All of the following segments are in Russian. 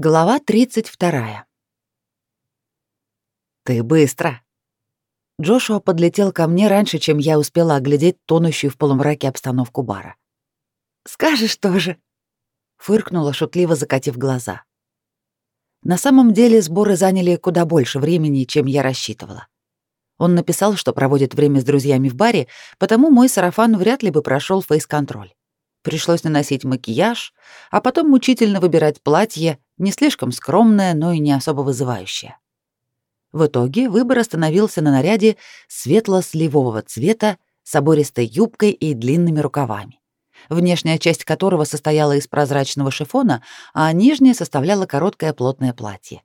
Глава 32. «Ты быстро!» Джошуа подлетел ко мне раньше, чем я успела оглядеть тонущую в полумраке обстановку бара. «Скажешь тоже!» — фыркнула, шутливо закатив глаза. На самом деле сборы заняли куда больше времени, чем я рассчитывала. Он написал, что проводит время с друзьями в баре, потому мой сарафан вряд ли бы прошел фейс-контроль. Пришлось наносить макияж, а потом мучительно выбирать платье, не слишком скромное, но и не особо вызывающее. В итоге выбор остановился на наряде светло-сливового цвета с обористой юбкой и длинными рукавами, внешняя часть которого состояла из прозрачного шифона, а нижняя составляла короткое плотное платье.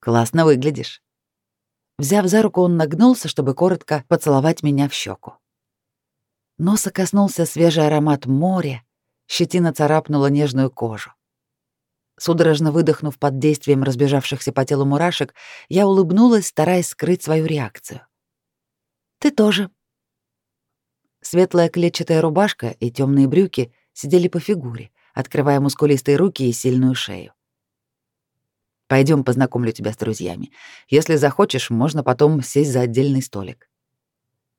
«Классно выглядишь». Взяв за руку, он нагнулся, чтобы коротко поцеловать меня в щеку. Носа коснулся свежий аромат моря, щетина царапнула нежную кожу. Судорожно выдохнув под действием разбежавшихся по телу мурашек, я улыбнулась, стараясь скрыть свою реакцию. «Ты тоже». Светлая клетчатая рубашка и темные брюки сидели по фигуре, открывая мускулистые руки и сильную шею. Пойдем, познакомлю тебя с друзьями. Если захочешь, можно потом сесть за отдельный столик».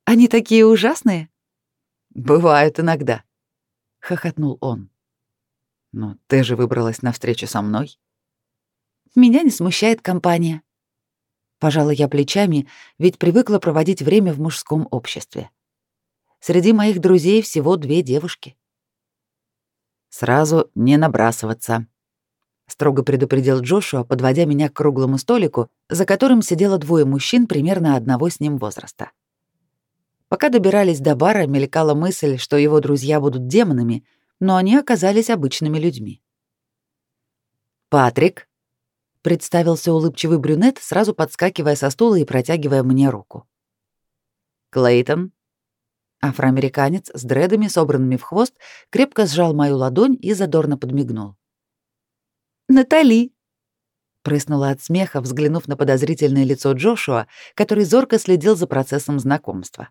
«Они такие ужасные?» Бывают иногда, хохотнул он. Но ты же выбралась на встречу со мной. Меня не смущает компания. Пожала я плечами, ведь привыкла проводить время в мужском обществе. Среди моих друзей всего две девушки. Сразу не набрасываться, строго предупредил Джошуа, подводя меня к круглому столику, за которым сидело двое мужчин примерно одного с ним возраста. Пока добирались до бара, мелькала мысль, что его друзья будут демонами, но они оказались обычными людьми. «Патрик», — представился улыбчивый брюнет, сразу подскакивая со стула и протягивая мне руку. «Клейтон», Афроамериканец с дредами, собранными в хвост, крепко сжал мою ладонь и задорно подмигнул. «Натали!» Прыснула от смеха, взглянув на подозрительное лицо Джошуа, который зорко следил за процессом знакомства.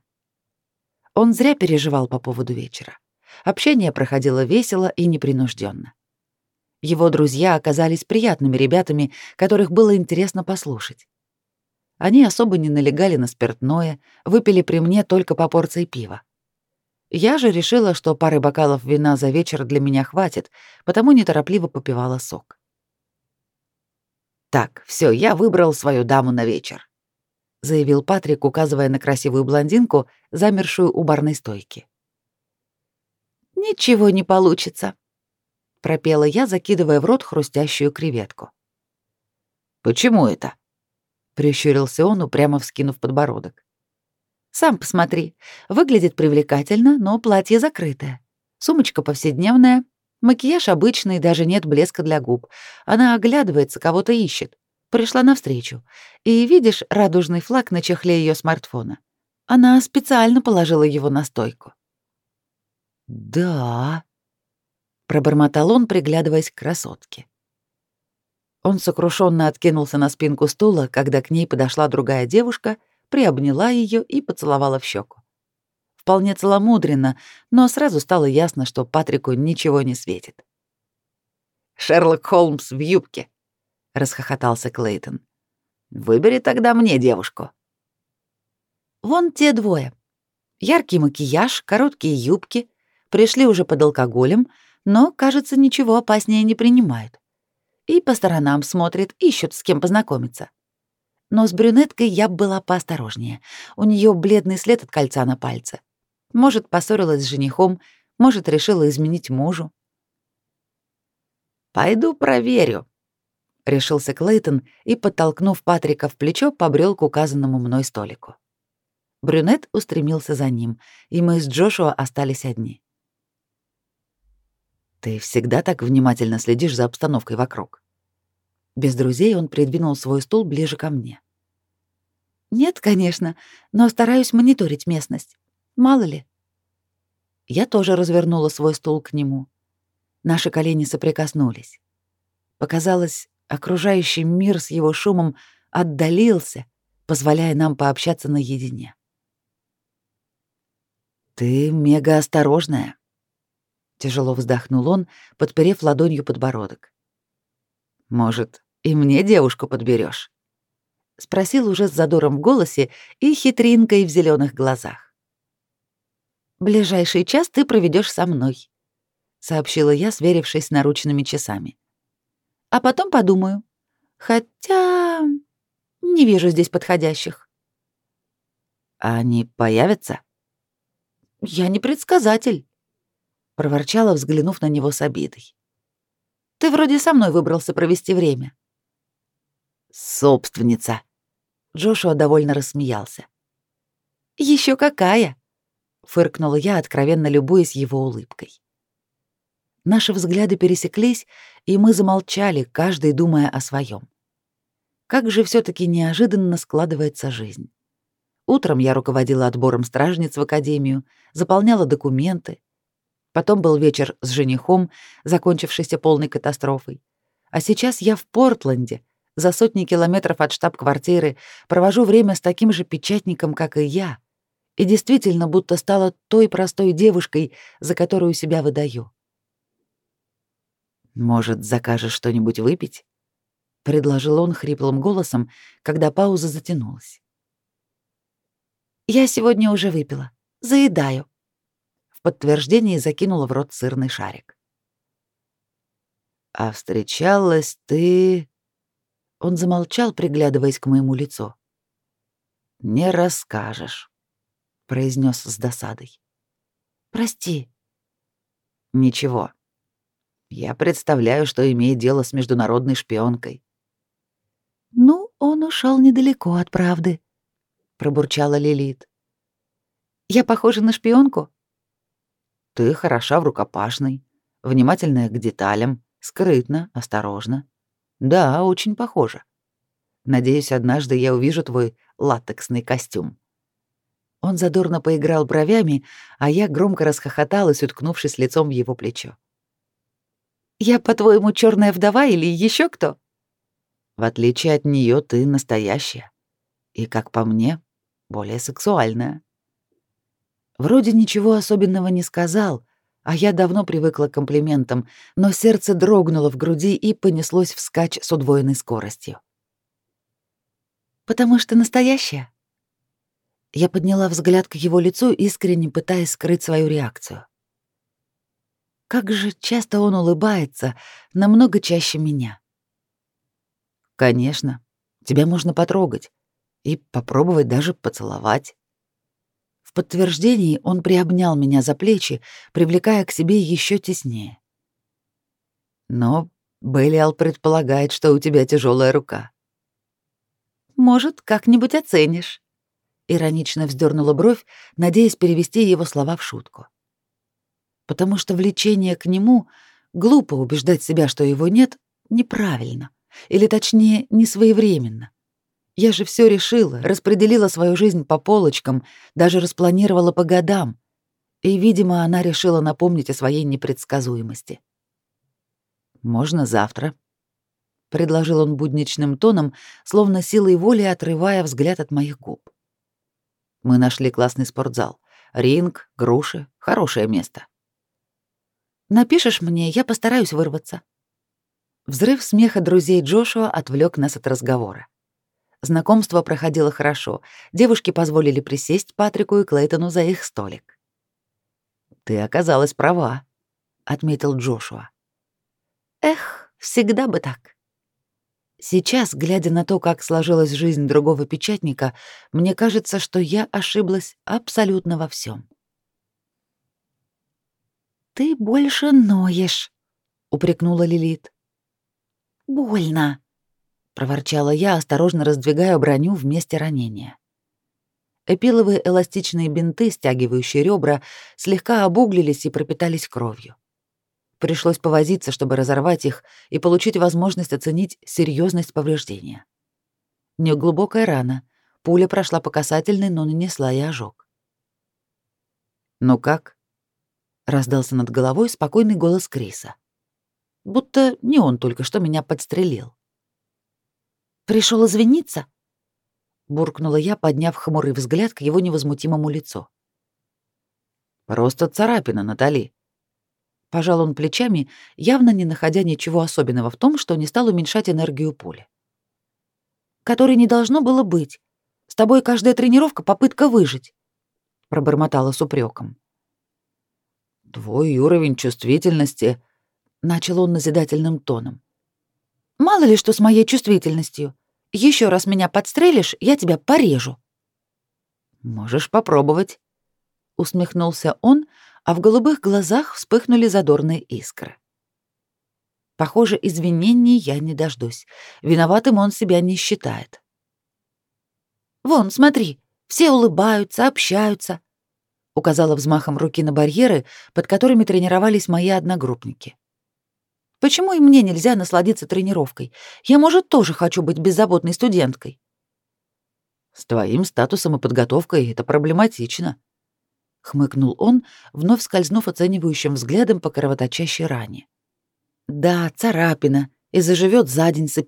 Он зря переживал по поводу вечера. Общение проходило весело и непринужденно. Его друзья оказались приятными ребятами, которых было интересно послушать. Они особо не налегали на спиртное, выпили при мне только по порции пива. Я же решила, что пары бокалов вина за вечер для меня хватит, потому неторопливо попивала сок. Так, все, я выбрал свою даму на вечер заявил Патрик, указывая на красивую блондинку, замершую у барной стойки. Ничего не получится, пропела я, закидывая в рот хрустящую креветку. Почему это? прищурился он, упрямо вскинув подбородок. Сам посмотри, выглядит привлекательно, но платье закрытое. Сумочка повседневная, макияж обычный, даже нет блеска для губ. Она оглядывается, кого-то ищет. Пришла навстречу. И видишь радужный флаг на чехле ее смартфона? Она специально положила его на стойку. «Да», — пробормотал он, приглядываясь к красотке. Он сокрушенно откинулся на спинку стула, когда к ней подошла другая девушка, приобняла ее и поцеловала в щеку. Вполне целомудренно, но сразу стало ясно, что Патрику ничего не светит. «Шерлок Холмс в юбке», расхохотался Клейтон. Выбери тогда мне девушку. Вон те двое. Яркий макияж, короткие юбки, пришли уже под алкоголем, но, кажется, ничего опаснее не принимают. И по сторонам смотрят, ищут, с кем познакомиться. Но с брюнеткой я была поосторожнее. У нее бледный след от кольца на пальце. Может, поссорилась с женихом, может, решила изменить мужу. «Пойду проверю», решился Клейтон и, подтолкнув Патрика в плечо, побрел к указанному мной столику. Брюнет устремился за ним, и мы с Джошуа остались одни. Ты всегда так внимательно следишь за обстановкой вокруг. Без друзей он придвинул свой стул ближе ко мне. Нет, конечно, но стараюсь мониторить местность. Мало ли. Я тоже развернула свой стул к нему. Наши колени соприкоснулись. Показалось, Окружающий мир с его шумом отдалился, позволяя нам пообщаться наедине. «Ты мега осторожная», — тяжело вздохнул он, подперев ладонью подбородок. Может, и мне девушку подберешь? спросил уже с задором в голосе и хитринкой в зеленых глазах. Ближайший час ты проведешь со мной, сообщила я, сверившись с наручными часами. А потом подумаю. Хотя не вижу здесь подходящих. Они появятся? Я не предсказатель, проворчала, взглянув на него с обидой. Ты вроде со мной выбрался провести время. Собственница. Джошуа довольно рассмеялся. Еще какая? фыркнула я, откровенно любуясь его улыбкой. Наши взгляды пересеклись, и мы замолчали, каждый думая о своем. Как же все таки неожиданно складывается жизнь. Утром я руководила отбором стражниц в академию, заполняла документы. Потом был вечер с женихом, закончившийся полной катастрофой. А сейчас я в Портленде, за сотни километров от штаб-квартиры, провожу время с таким же печатником, как и я, и действительно будто стала той простой девушкой, за которую себя выдаю. «Может, закажешь что-нибудь выпить?» — предложил он хриплым голосом, когда пауза затянулась. Я сегодня уже выпила. Заедаю. В подтверждение закинула в рот сырный шарик. А встречалась ты... Он замолчал, приглядываясь к моему лицу. Не расскажешь, произнес с досадой. Прости. Ничего. Я представляю, что имеет дело с международной шпионкой. Ну, он ушел недалеко от правды, пробурчала Лилит. Я похожа на шпионку? Ты хороша в рукопашной, внимательная к деталям, скрытно, осторожно. Да, очень похожа. Надеюсь, однажды я увижу твой латексный костюм. Он задорно поиграл бровями, а я громко расхохоталась, уткнувшись лицом в его плечо. Я, по-твоему, черная вдова или еще кто? В отличие от нее, ты настоящая. И, как по мне, более сексуальная. Вроде ничего особенного не сказал, а я давно привыкла к комплиментам, но сердце дрогнуло в груди и понеслось вскачь с удвоенной скоростью. «Потому что настоящая?» Я подняла взгляд к его лицу, искренне пытаясь скрыть свою реакцию. Как же часто он улыбается, намного чаще меня. «Конечно, тебя можно потрогать и попробовать даже поцеловать. В подтверждении он приобнял меня за плечи, привлекая к себе еще теснее. Но Белиал предполагает, что у тебя тяжелая рука. Может, как-нибудь оценишь. Иронично вздернула бровь, надеясь перевести его слова в шутку. Потому что влечение к нему глупо убеждать себя, что его нет, неправильно, или точнее, не своевременно. Я же все решила, распределила свою жизнь по полочкам, даже распланировала по годам. И, видимо, она решила напомнить о своей непредсказуемости. «Можно завтра», — предложил он будничным тоном, словно силой воли отрывая взгляд от моих губ. «Мы нашли классный спортзал. Ринг, груши, хорошее место». «Напишешь мне, я постараюсь вырваться». Взрыв смеха друзей Джошуа отвлек нас от разговора. Знакомство проходило хорошо. Девушки позволили присесть Патрику и Клейтону за их столик. «Ты оказалась права», — отметил Джошуа. «Эх, всегда бы так». Сейчас, глядя на то, как сложилась жизнь другого печатника, мне кажется, что я ошиблась абсолютно во всем. «Ты больше ноешь», — упрекнула Лилит. «Больно», проворчала я, осторожно раздвигая броню в месте ранения. Эпиловые эластичные бинты, стягивающие ребра, слегка обуглились и пропитались кровью. Пришлось повозиться, чтобы разорвать их и получить возможность оценить серьезность повреждения. Неглубокая рана, пуля прошла по касательной, но нанесла и ожог. «Ну как?» — раздался над головой спокойный голос Криса. Будто не он только что меня подстрелил. Пришел извиниться? буркнула я, подняв хмурый взгляд к его невозмутимому лицу. Просто царапина, Натали. Пожал он плечами, явно не находя ничего особенного в том, что не стал уменьшать энергию пули. «Которой не должно было быть. С тобой каждая тренировка — попытка выжить», — пробормотала с упреком. «Твой уровень чувствительности...» — начал он назидательным тоном. «Мало ли что с моей чувствительностью. Еще раз меня подстрелишь, я тебя порежу». «Можешь попробовать», — усмехнулся он, а в голубых глазах вспыхнули задорные искры. Похоже, извинений я не дождусь. Виноватым он себя не считает. «Вон, смотри, все улыбаются, общаются», — указала взмахом руки на барьеры, под которыми тренировались мои одногруппники. «Почему и мне нельзя насладиться тренировкой? Я, может, тоже хочу быть беззаботной студенткой». «С твоим статусом и подготовкой это проблематично», — хмыкнул он, вновь скользнув оценивающим взглядом по кровоточащей ране. «Да, царапина, и заживет за день с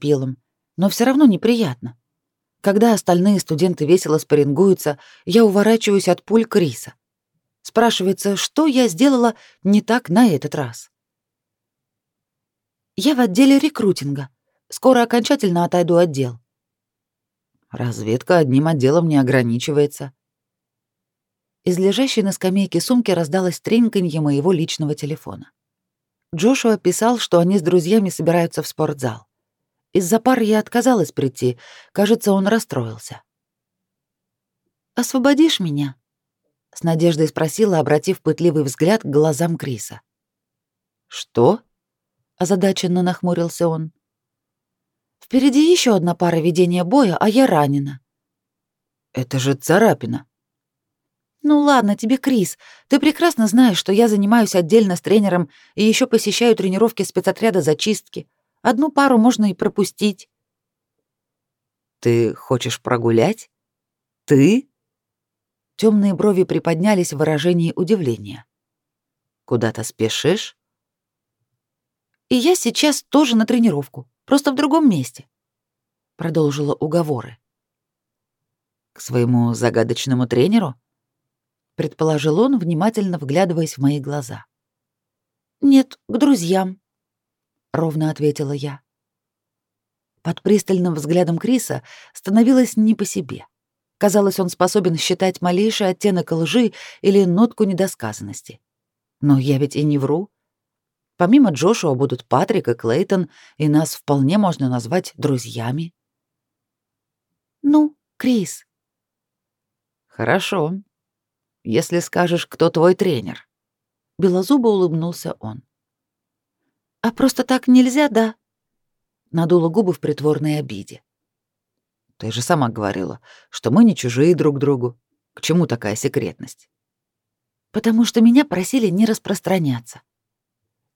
но все равно неприятно. Когда остальные студенты весело спаррингуются, я уворачиваюсь от пуль Криса. Спрашивается, что я сделала не так на этот раз. Я в отделе рекрутинга. Скоро окончательно отойду отдел. Разведка одним отделом не ограничивается. Из лежащей на скамейке сумки раздалось треньканье моего личного телефона. Джошуа писал, что они с друзьями собираются в спортзал. Из-за пар я отказалась прийти. Кажется, он расстроился. «Освободишь меня?» — с надеждой спросила, обратив пытливый взгляд к глазам Криса. «Что?» — озадаченно нахмурился он. «Впереди еще одна пара ведения боя, а я ранена». «Это же царапина». «Ну ладно тебе, Крис. Ты прекрасно знаешь, что я занимаюсь отдельно с тренером и еще посещаю тренировки спецотряда зачистки. Одну пару можно и пропустить». «Ты хочешь прогулять? Ты?» Темные брови приподнялись в выражении удивления. «Куда-то спешишь?» «И я сейчас тоже на тренировку, просто в другом месте», — продолжила уговоры. «К своему загадочному тренеру?» предположил он, внимательно вглядываясь в мои глаза. Нет, к друзьям, ровно ответила я. Под пристальным взглядом Криса становилось не по себе. Казалось, он способен считать малейший оттенок лжи или нотку недосказанности. Но я ведь и не вру. Помимо Джошуа будут Патрик и Клейтон, и нас вполне можно назвать друзьями. Ну, Крис. Хорошо, если скажешь, кто твой тренер». Белозубо улыбнулся он. «А просто так нельзя, да?» Надула губы в притворной обиде. «Ты же сама говорила, что мы не чужие друг другу. К чему такая секретность?» «Потому что меня просили не распространяться».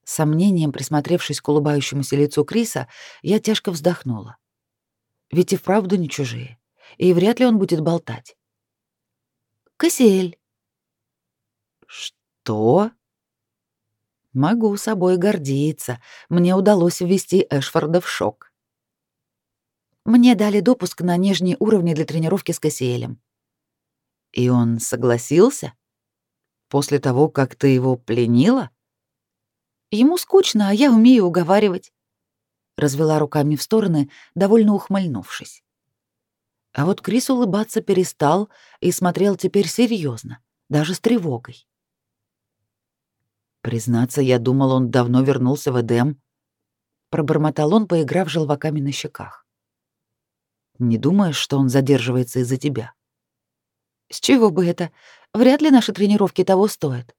С сомнением присмотревшись к улыбающемуся лицу Криса, я тяжко вздохнула. Ведь и вправду не чужие, и вряд ли он будет болтать. «Кассиэль», «Что?» «Могу собой гордиться. Мне удалось ввести Эшфорда в шок». Мне дали допуск на нижние уровни для тренировки с Кассиэлем. «И он согласился? После того, как ты его пленила?» «Ему скучно, а я умею уговаривать», — развела руками в стороны, довольно ухмыльнувшись. А вот Крис улыбаться перестал и смотрел теперь серьезно, даже с тревогой. Признаться, я думал, он давно вернулся в Эдем. Пробормотал он, поиграв желваками на щеках. Не думаешь, что он задерживается из-за тебя? С чего бы это? Вряд ли наши тренировки того стоят.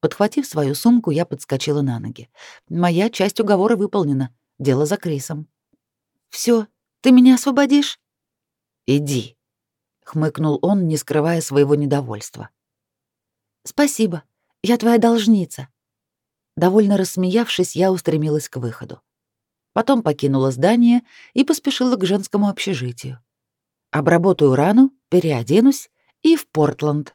Подхватив свою сумку, я подскочила на ноги. Моя часть уговора выполнена. Дело за Крисом. Все, ты меня освободишь? Иди, хмыкнул он, не скрывая своего недовольства. Спасибо. Я твоя должница». Довольно рассмеявшись, я устремилась к выходу. Потом покинула здание и поспешила к женскому общежитию. Обработаю рану, переоденусь и в Портленд.